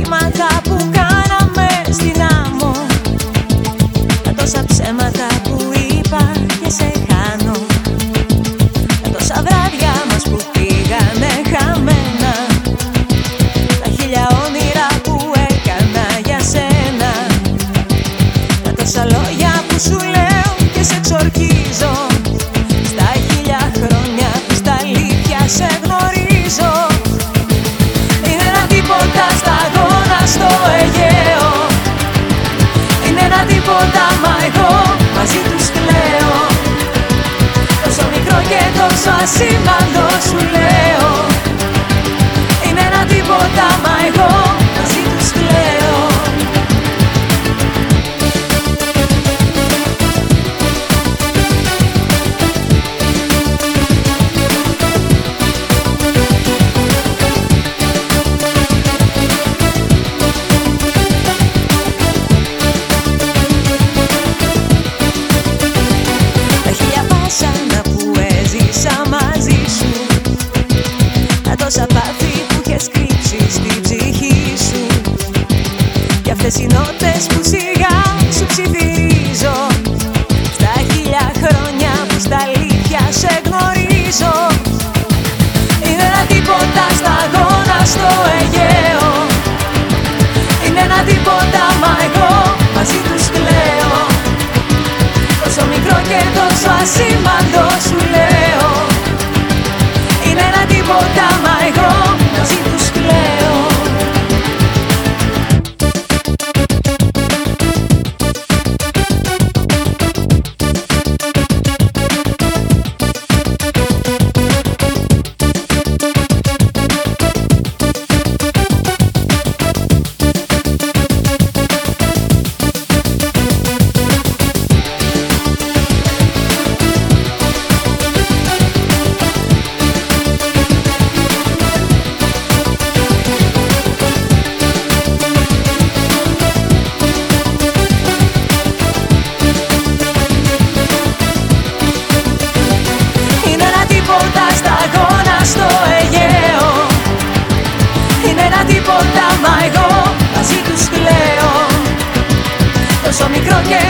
me matar τίποτα μα εγώ μαζί τους κλαίω. Τόσο μικρό και τόσο ασήμαντο σου λέω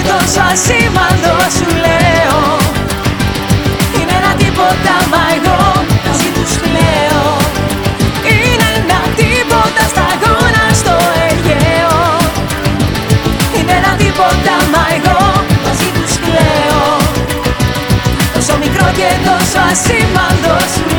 τόσο ασήμαντο σου λέω. Είναι ένα τίποτα μα εγώ μαζί τους κλαίω. Είναι ένα τίποτα στα γόνα στο Αιγαίο. Είναι ένα τίποτα μα εγώ μαζί τους κλαίω. Τόσο μικρό και τόσο ασήμαντο σου